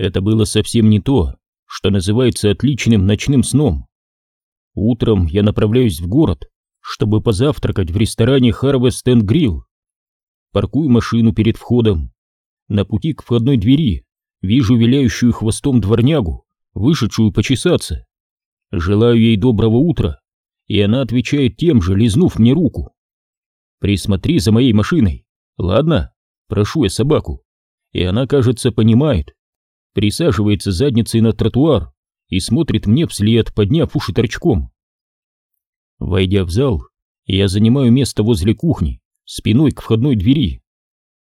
Это было совсем не то, что называется отличным ночным сном. Утром я направляюсь в город, чтобы позавтракать в ресторане Harvest and Grill. Паркую машину перед входом. На пути к входной двери вижу виляющую хвостом дворнягу, вышедшую почесаться. Желаю ей доброго утра, и она отвечает тем же, лизнув мне руку. Присмотри за моей машиной, ладно? Прошу я собаку. И она, кажется, понимает. Присаживается задницей на тротуар и смотрит мне вслед, подняв уши торчком. Войдя в зал, я занимаю место возле кухни, спиной к входной двери.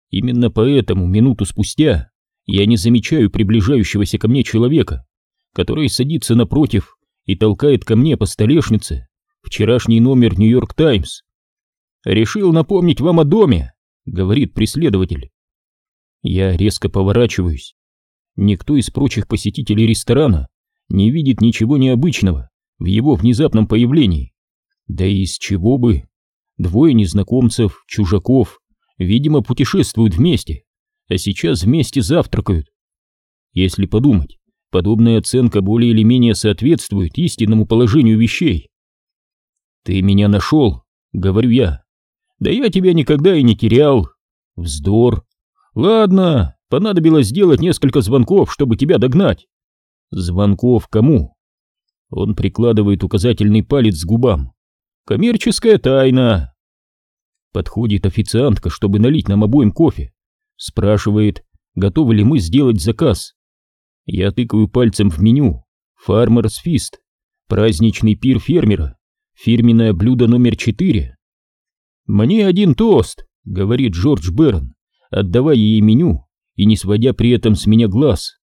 Именно поэтому минуту спустя я не замечаю приближающегося ко мне человека, который садится напротив и толкает ко мне по столешнице вчерашний номер «Нью-Йорк Таймс». «Решил напомнить вам о доме», — говорит преследователь. Я резко поворачиваюсь. Никто из прочих посетителей ресторана не видит ничего необычного в его внезапном появлении. Да и из чего бы? Двое незнакомцев, чужаков, видимо, путешествуют вместе, а сейчас вместе завтракают. Если подумать, подобная оценка более или менее соответствует истинному положению вещей. «Ты меня нашел», — говорю я. «Да я тебя никогда и не терял». «Вздор». «Ладно, понадобилось сделать несколько звонков, чтобы тебя догнать». «Звонков кому?» Он прикладывает указательный палец к губам. Коммерческая тайна. Подходит официантка, чтобы налить нам обоим кофе. Спрашивает, готовы ли мы сделать заказ. Я тыкаю пальцем в меню. Farmer's Fist. Праздничный пир фермера. Фирменное блюдо номер четыре. «Мне один тост», — говорит Джордж Берн, отдавая ей меню и не сводя при этом с меня глаз.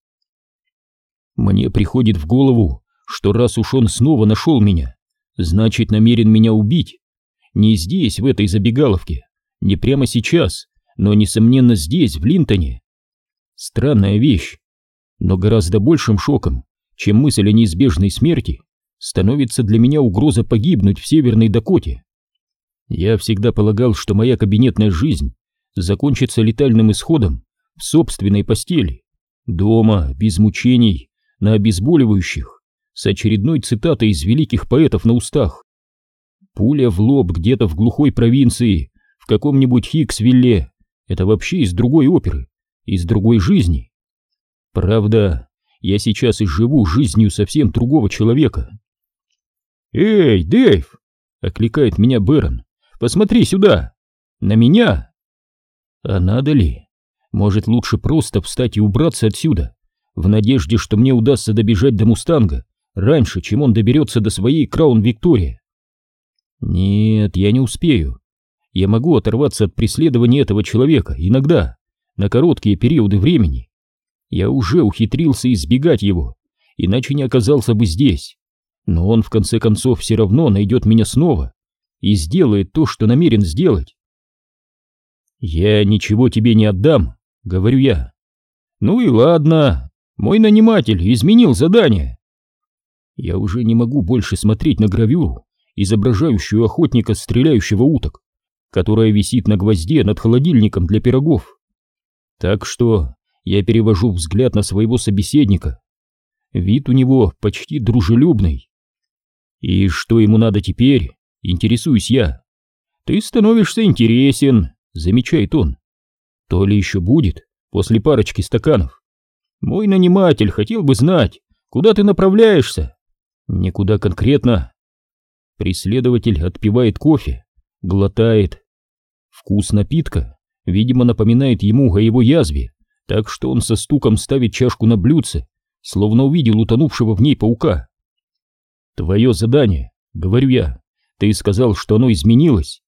Мне приходит в голову, что раз уж он снова нашел меня, Значит, намерен меня убить. Не здесь, в этой забегаловке, не прямо сейчас, но, несомненно, здесь, в Линтоне. Странная вещь. Но гораздо большим шоком, чем мысль о неизбежной смерти, становится для меня угроза погибнуть в Северной Дакоте. Я всегда полагал, что моя кабинетная жизнь закончится летальным исходом в собственной постели, дома, без мучений, на обезболивающих с очередной цитатой из великих поэтов на устах. Пуля в лоб где-то в глухой провинции, в каком-нибудь Хиксвилле, это вообще из другой оперы, из другой жизни. Правда, я сейчас и живу жизнью совсем другого человека. «Эй, Дэйв!» — окликает меня Бэрон. «Посмотри сюда! На меня!» А надо ли? Может, лучше просто встать и убраться отсюда, в надежде, что мне удастся добежать до Мустанга раньше, чем он доберется до своей Краун Виктория. Нет, я не успею. Я могу оторваться от преследования этого человека иногда, на короткие периоды времени. Я уже ухитрился избегать его, иначе не оказался бы здесь. Но он в конце концов все равно найдет меня снова и сделает то, что намерен сделать. «Я ничего тебе не отдам», — говорю я. «Ну и ладно, мой наниматель изменил задание. Я уже не могу больше смотреть на гравюру, изображающую охотника, стреляющего уток, которая висит на гвозде над холодильником для пирогов. Так что я перевожу взгляд на своего собеседника. Вид у него почти дружелюбный. И что ему надо теперь, интересуюсь я. Ты становишься интересен, замечает он. То ли еще будет после парочки стаканов. Мой наниматель хотел бы знать, куда ты направляешься. Никуда конкретно. Преследователь отпивает кофе, глотает. Вкус напитка, видимо, напоминает ему о его язве, так что он со стуком ставит чашку на блюдце, словно увидел утонувшего в ней паука. «Твое задание», — говорю я, — «ты сказал, что оно изменилось».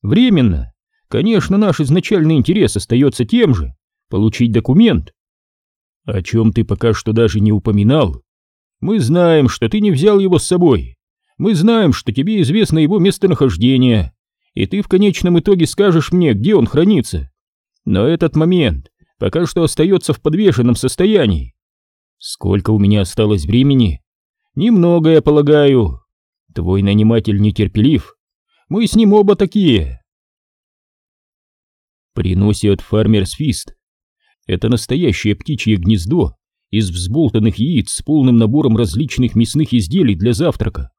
«Временно. Конечно, наш изначальный интерес остается тем же — получить документ». «О чем ты пока что даже не упоминал», мы знаем, что ты не взял его с собой. Мы знаем, что тебе известно его местонахождение, и ты в конечном итоге скажешь мне, где он хранится. Но этот момент пока что остается в подвешенном состоянии. Сколько у меня осталось времени? Немного, я полагаю. Твой наниматель нетерпелив. Мы с ним оба такие. Приносят фармерс фист. Это настоящее птичье гнездо из взболтанных яиц с полным набором различных мясных изделий для завтрака,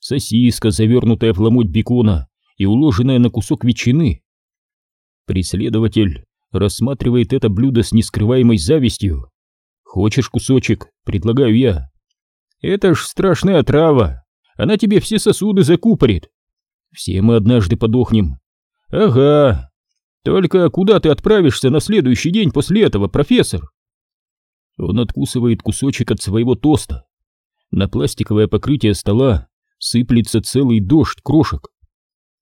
сосиска, завернутая в ломоть бекона и уложенная на кусок ветчины. Преследователь рассматривает это блюдо с нескрываемой завистью. «Хочешь кусочек?» — предлагаю я. «Это ж страшная трава, она тебе все сосуды закупорит. Все мы однажды подохнем». «Ага. Только куда ты отправишься на следующий день после этого, профессор?» Он откусывает кусочек от своего тоста. На пластиковое покрытие стола сыплется целый дождь крошек.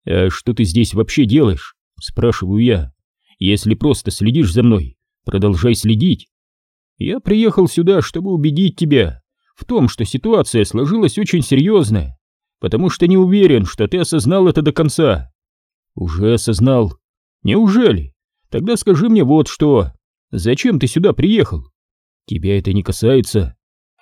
«А что ты здесь вообще делаешь?» — спрашиваю я. «Если просто следишь за мной, продолжай следить. Я приехал сюда, чтобы убедить тебя в том, что ситуация сложилась очень серьезная, потому что не уверен, что ты осознал это до конца». «Уже осознал. Неужели? Тогда скажи мне вот что. Зачем ты сюда приехал?» «Тебя это не касается.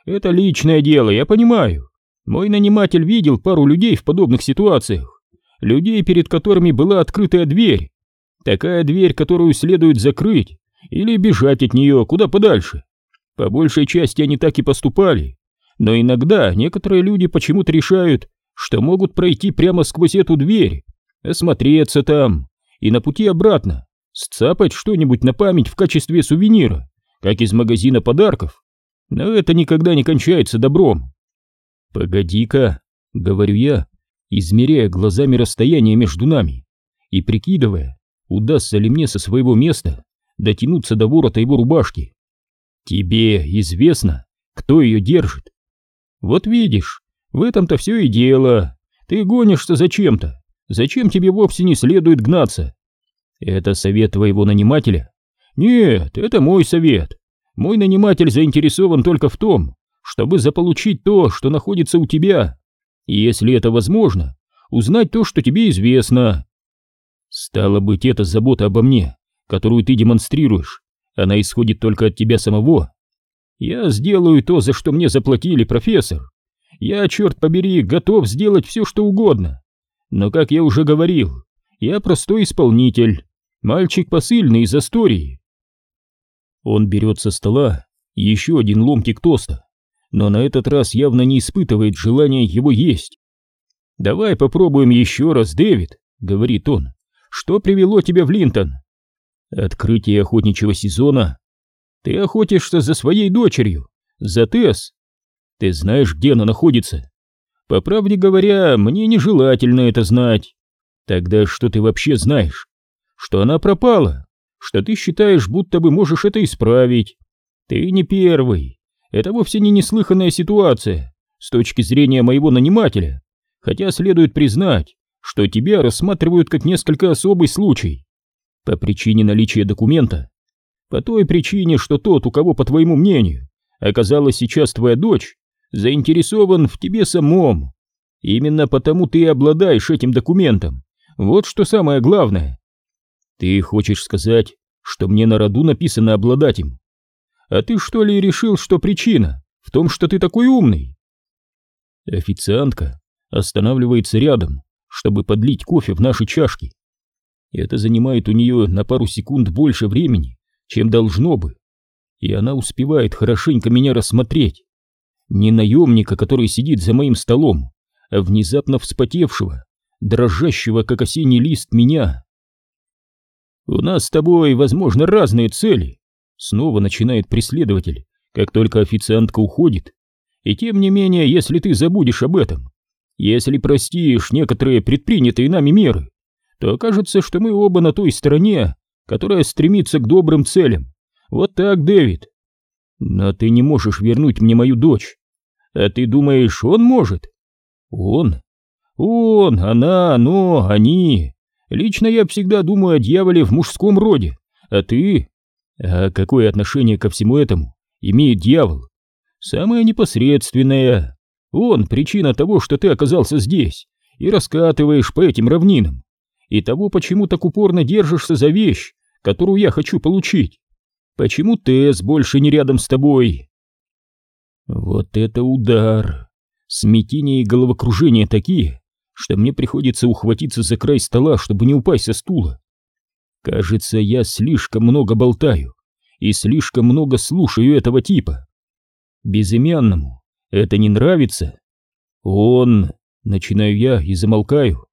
Это личное дело, я понимаю. Мой наниматель видел пару людей в подобных ситуациях. Людей, перед которыми была открытая дверь. Такая дверь, которую следует закрыть или бежать от нее куда подальше. По большей части они так и поступали. Но иногда некоторые люди почему-то решают, что могут пройти прямо сквозь эту дверь, осмотреться там и на пути обратно сцапать что-нибудь на память в качестве сувенира, как из магазина подарков. Но это никогда не кончается добром. «Погоди-ка», — говорю я, измеряя глазами расстояние между нами и прикидывая, удастся ли мне со своего места дотянуться до ворота его рубашки. «Тебе известно, кто ее держит?» «Вот видишь, в этом-то все и дело. Ты гонишься за чем-то. Зачем тебе вовсе не следует гнаться?» «Это совет твоего нанимателя?» «Нет, это мой совет. Мой наниматель заинтересован только в том, чтобы заполучить то, что находится у тебя. И если это возможно, узнать то, что тебе известно. Стало быть, это забота обо мне, которую ты демонстрируешь, она исходит только от тебя самого. Я сделаю то, за что мне заплатили, профессор. Я, черт побери, готов сделать все, что угодно. Но, как я уже говорил, я простой исполнитель, мальчик посыльный из истории. Он берет со стола еще один ломтик тоста, но на этот раз явно не испытывает желания его есть. «Давай попробуем еще раз, Дэвид», — говорит он. «Что привело тебя в Линтон?» «Открытие охотничьего сезона. Ты охотишься за своей дочерью, за Тесс. Ты знаешь, где она находится?» «По правде говоря, мне нежелательно это знать. Тогда что ты вообще знаешь? Что она пропала, что ты считаешь, будто бы можешь это исправить. Ты не первый, это вовсе не неслыханная ситуация с точки зрения моего нанимателя, хотя следует признать, что тебя рассматривают как несколько особый случай. По причине наличия документа. По той причине, что тот, у кого, по твоему мнению, оказалась сейчас твоя дочь, заинтересован в тебе самом. Именно потому ты и обладаешь этим документом. Вот что самое главное. Ты хочешь сказать, что мне на роду написано обладать им? А ты что ли решил, что причина в том, что ты такой умный? Официантка останавливается рядом, чтобы подлить кофе в наши чашки. Это занимает у нее на пару секунд больше времени, чем должно бы. И она успевает хорошенько меня рассмотреть. Не наемника, который сидит за моим столом, а внезапно вспотевшего, дрожащего, как осенний лист, меня. У нас с тобой, возможно, разные цели, Снова начинает преследователь, как только официантка уходит. И тем не менее, если ты забудешь об этом, если простишь некоторые предпринятые нами меры, то окажется, что мы оба на той стороне, которая стремится к добрым целям. Вот так, Дэвид. Но ты не можешь вернуть мне мою дочь. А ты думаешь, он может? Он? Он, она, оно, они. Лично я всегда думаю о дьяволе в мужском роде. А ты? А какое отношение ко всему этому имеет дьявол? Самое непосредственное. Он причина того, что ты оказался здесь и раскатываешь по этим равнинам, и того, почему так упорно держишься за вещь, которую я хочу получить. Почему Тесс больше не рядом с тобой? Вот это удар! Смятение и головокружение такие, что мне приходится ухватиться за край стола, чтобы не упасть со стула. Кажется, я слишком много болтаю и слишком много слушаю этого типа. безымянному это не нравится. Он... Начинаю я и замолкаю.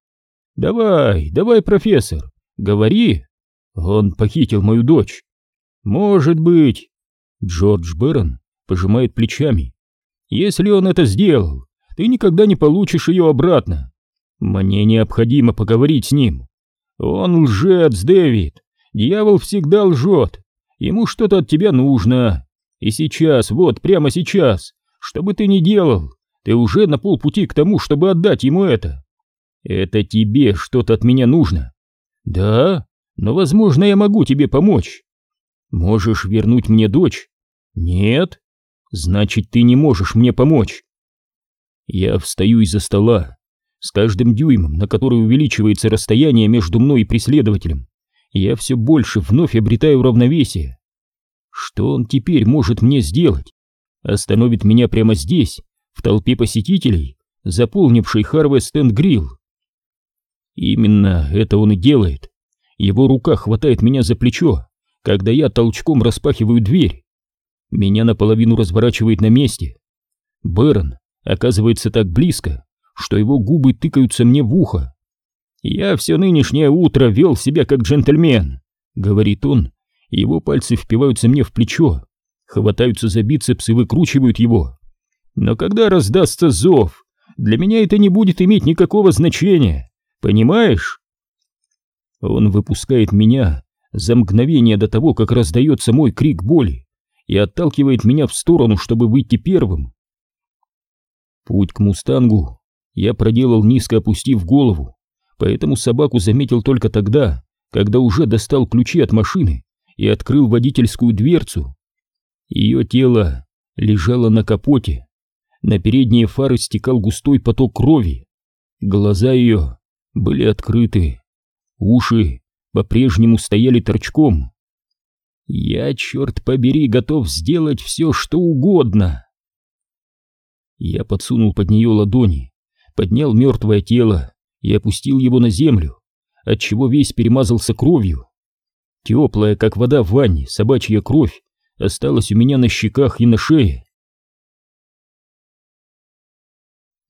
«Давай, давай, профессор, говори!» Он похитил мою дочь. «Может быть...» Джордж Бэрон пожимает плечами. «Если он это сделал, ты никогда не получишь ее обратно. Мне необходимо поговорить с ним. Он лжец, Дэвид. Дьявол всегда лжет. Ему что-то от тебя нужно. И сейчас, вот прямо сейчас, что бы ты ни делал, ты уже на полпути к тому, чтобы отдать ему это. Это тебе что-то от меня нужно. Да, но, возможно, я могу тебе помочь. Можешь вернуть мне дочь? Нет? Значит, ты не можешь мне помочь. Я встаю из-за стола. С каждым дюймом, на который увеличивается расстояние между мной и преследователем, я все больше вновь обретаю равновесие. Что он теперь может мне сделать? Остановит меня прямо здесь, в толпе посетителей, заполнившей Харвест энд Грилл. Именно это он и делает. Его рука хватает меня за плечо, когда я толчком распахиваю дверь. Меня наполовину разворачивает на месте. Бэрон оказывается так близко, что его губы тыкаются мне в ухо. «Я все нынешнее утро вел себя как джентльмен», — говорит он. Его пальцы впиваются мне в плечо, хватаются за бицепс и выкручивают его. «Но когда раздастся зов, для меня это не будет иметь никакого значения, понимаешь?» Он выпускает меня за мгновение до того, как раздается мой крик боли, и отталкивает меня в сторону, чтобы выйти первым. Путь к мустангу я проделал низко опустив голову, поэтому собаку заметил только тогда, когда уже достал ключи от машины и открыл водительскую дверцу. Ее тело лежало на капоте, на передние фары стекал густой поток крови, глаза ее были открыты, уши по-прежнему стояли торчком. Я, черт побери, готов сделать все, что угодно. Я подсунул под нее ладони, поднял мертвое тело и опустил его на землю, отчего весь перемазался кровью. Теплая, как вода в ванне, собачья кровь осталась у меня на щеках и на шее.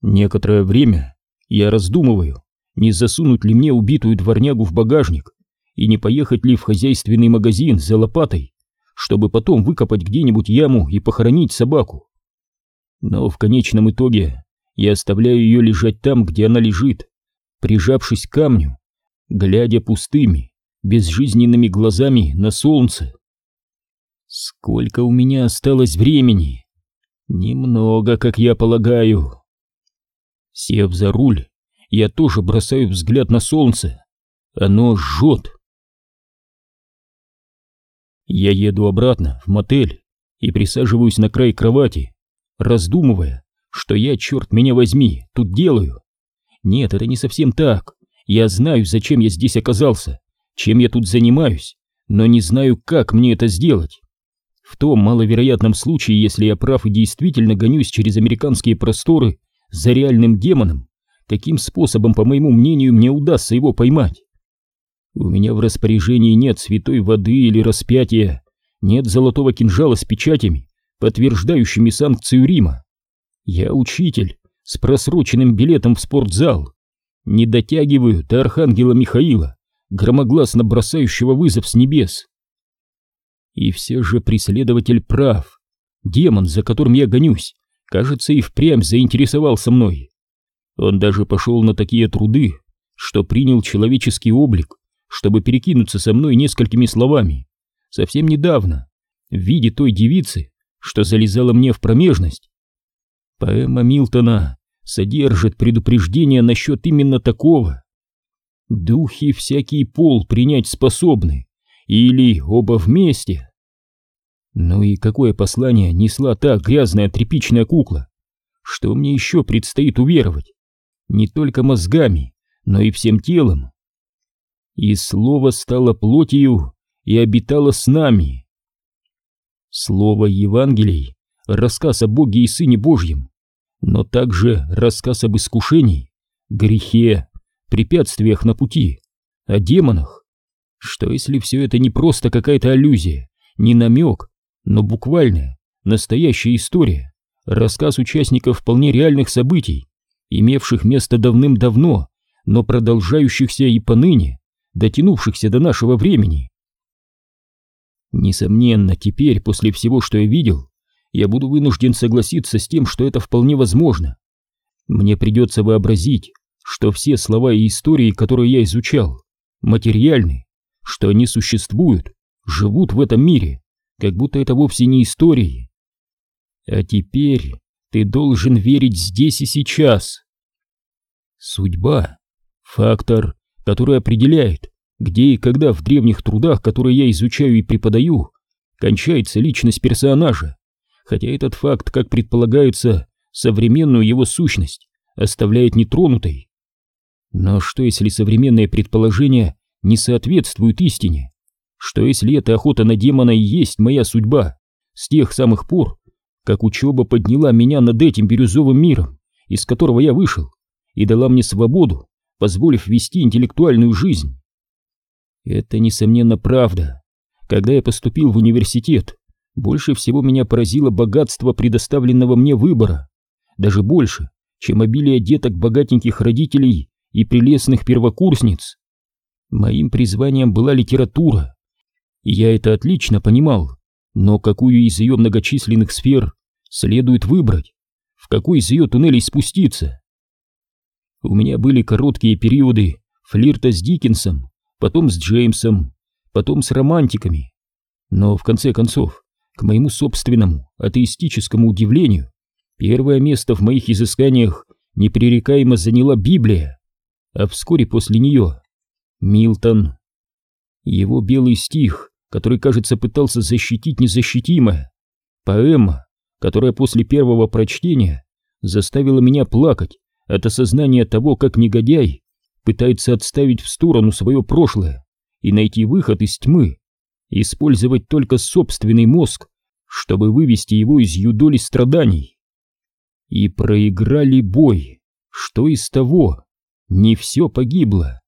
Некоторое время я раздумываю, не засунуть ли мне убитую дворнягу в багажник и не поехать ли в хозяйственный магазин за лопатой, чтобы потом выкопать где-нибудь яму и похоронить собаку. Но в конечном итоге я оставляю ее лежать там, где она лежит, прижавшись к камню, глядя пустыми, безжизненными глазами на солнце. Сколько у меня осталось времени? Немного, как я полагаю. Сев за руль, я тоже бросаю взгляд на солнце. Оно жжет. Я еду обратно в мотель и присаживаюсь на край кровати, раздумывая, что я, черт меня возьми, тут делаю? Нет, это не совсем так. Я знаю, зачем я здесь оказался, чем я тут занимаюсь, но не знаю, как мне это сделать. В том маловероятном случае, если я прав и действительно гонюсь через американские просторы за реальным демоном, каким способом, по моему мнению, мне удастся его поймать? У меня в распоряжении нет святой воды или распятия, нет золотого кинжала с печатями, подтверждающими санкцию Рима. Я учитель с просроченным билетом в спортзал. Не дотягиваю до архангела Михаила, громогласно бросающего вызов с небес. И все же преследователь прав. Демон, за которым я гонюсь, кажется, и впрямь заинтересовался мной. Он даже пошел на такие труды, что принял человеческий облик, чтобы перекинуться со мной несколькими словами. Совсем недавно, в виде той девицы, что залезала мне в промежность. Поэма Милтона содержит предупреждение насчет именно такого. Духи всякий пол принять способны, или оба вместе. Ну и какое послание несла та грязная тряпичная кукла? Что мне еще предстоит уверовать? Не только мозгами, но и всем телом. И слово стало плотью и обитало с нами. Слово Евангелий — рассказ о Боге и Сыне Божьем, но также рассказ об искушении, грехе, препятствиях на пути, о демонах. Что если все это не просто какая-то аллюзия, не намек, но буквальная, настоящая история? Рассказ участников вполне реальных событий, имевших место давным-давно, но продолжающихся и поныне, дотянувшихся до нашего времени. Несомненно, теперь, после всего, что я видел, я буду вынужден согласиться с тем, что это вполне возможно. Мне придется вообразить, что все слова и истории, которые я изучал, материальны, что они существуют, живут в этом мире, как будто это вовсе не истории. А теперь ты должен верить здесь и сейчас. Судьба — фактор, который определяет, где и когда в древних трудах, которые я изучаю и преподаю, кончается личность персонажа, хотя этот факт, как предполагается, современную его сущность оставляет нетронутой. Но что если современные предположения не соответствуют истине? Что если эта охота на демона и есть моя судьба с тех самых пор, как учеба подняла меня над этим бирюзовым миром, из которого я вышел, и дала мне свободу, позволив вести интеллектуальную жизнь? Это, несомненно, правда. Когда я поступил в университет, больше всего меня поразило богатство предоставленного мне выбора. Даже больше, чем обилие деток богатеньких родителей и прелестных первокурсниц. Моим призванием была литература, и я это отлично понимал, но какую из ее многочисленных сфер следует выбрать, в какой из ее туннелей спуститься? У меня были короткие периоды флирта с Диккенсом, потом с Джеймсом, потом с романтиками. Но в конце концов, к моему собственному атеистическому удивлению, первое место в моих изысканиях непререкаемо заняла Библия, а вскоре после нее Милтон. Его белый стих, который, кажется, пытался защитить незащитимое, поэма, которая после первого прочтения заставила меня плакать от осознания того, как негодяй пытается отставить в сторону свое прошлое и найти выход из тьмы, использовать только собственный мозг, чтобы вывести его из юдоли страданий. И проиграли бой. Что из того? Не все погибло.